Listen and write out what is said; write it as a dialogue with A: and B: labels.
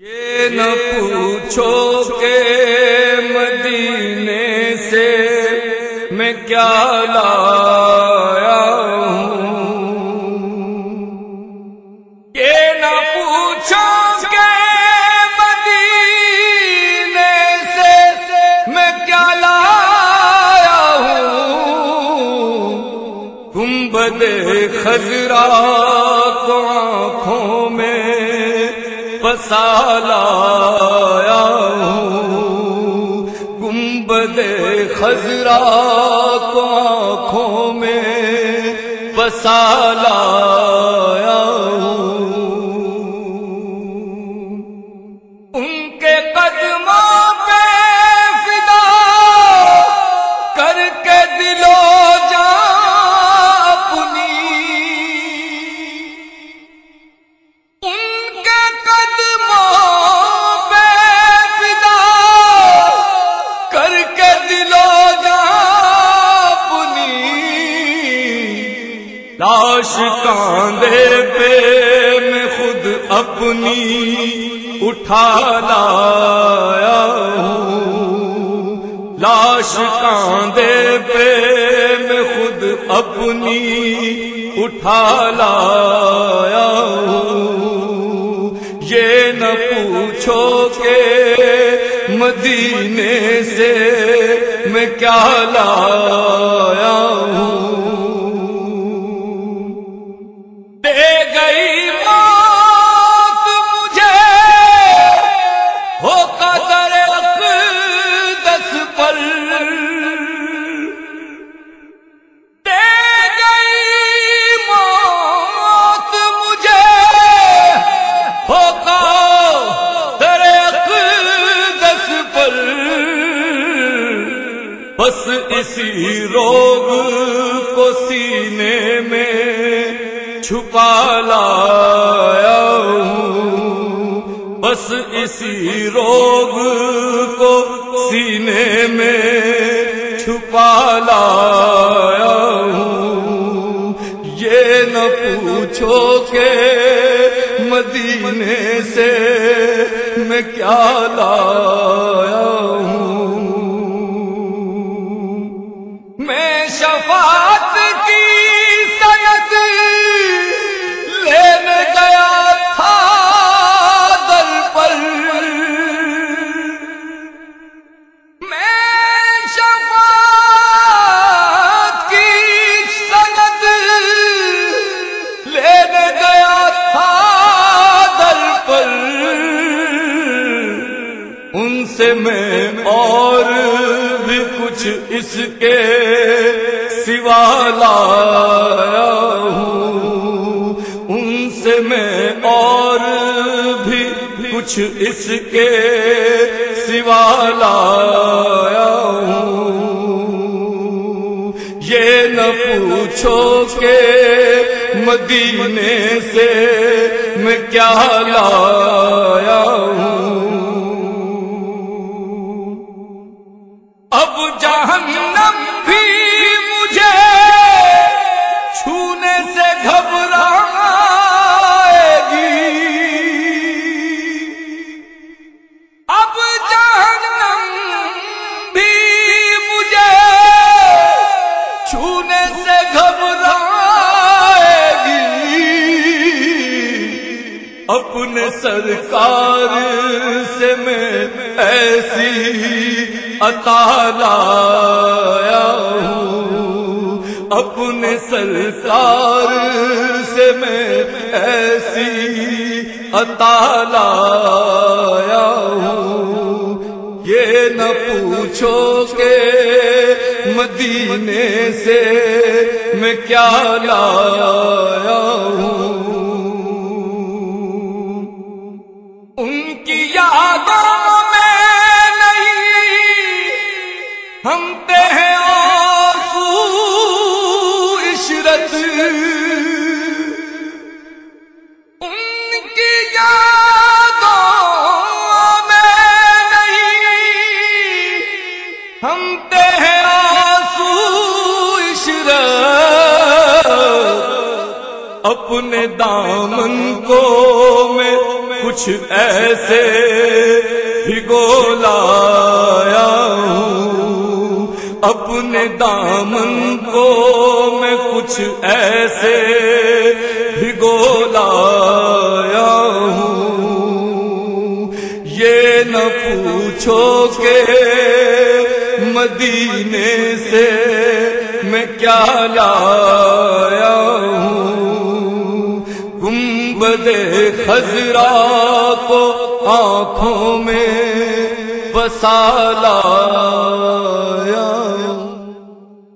A: یہ نہ پوچھو کہ مدینے سے میں کیا لایا ہوں؟ یہ نہ پوچھو کہ مدینے سے میں کیا لایا ہوں؟ گنبد خزرا پسالایا ہوں۔ گنبد خزرا کو آنکھوں میں پسالایا لاش کاندھے پہ میں خود اپنی اٹھا لایا ہوں۔ لاش کاندھے پہ میں خود اپنی اٹھا لایا ہوں۔ یہ نہ پوچھو کہ مدینے سے میں کیا لایا بس اسی روگ کو سینے میں چھپا لایا ہوں۔ بس اسی روگ کو سینے میں چھپا لایا ہوں۔ یہ نہ پوچھو کہ مدینے سے میں کیا لایا سے میں اور بھی کچھ اس کے سوا لایا ہوں۔ ان سے میں اور بھی کچھ اس کے سوا لایا ہوں۔ یہ نہ پوچھو کہ مدینے سے میں کیا لایا سرکار سے میں ایسی عطا لایا ہوں۔ اپنے سرکار سے میں ایسی عطا لایا ہوں۔ یہ نہ پوچھو کہ مدینے سے میں کیا لایا ہم تے ہیں آنسو عشرت۔ ان کی یادوں میں نہیں۔ ہم ہیں آنسو عشرت۔ اپنے دامن کو میں کچھ ایسے لایا ہوں۔ اپنے دامن کو میں کچھ ایسے لایا ہوں۔ یہ نہ پوچھو کہ مدینے سے میں کیا لایا ہوں۔ گنبد خزرا کو آنکھوں میں بسالا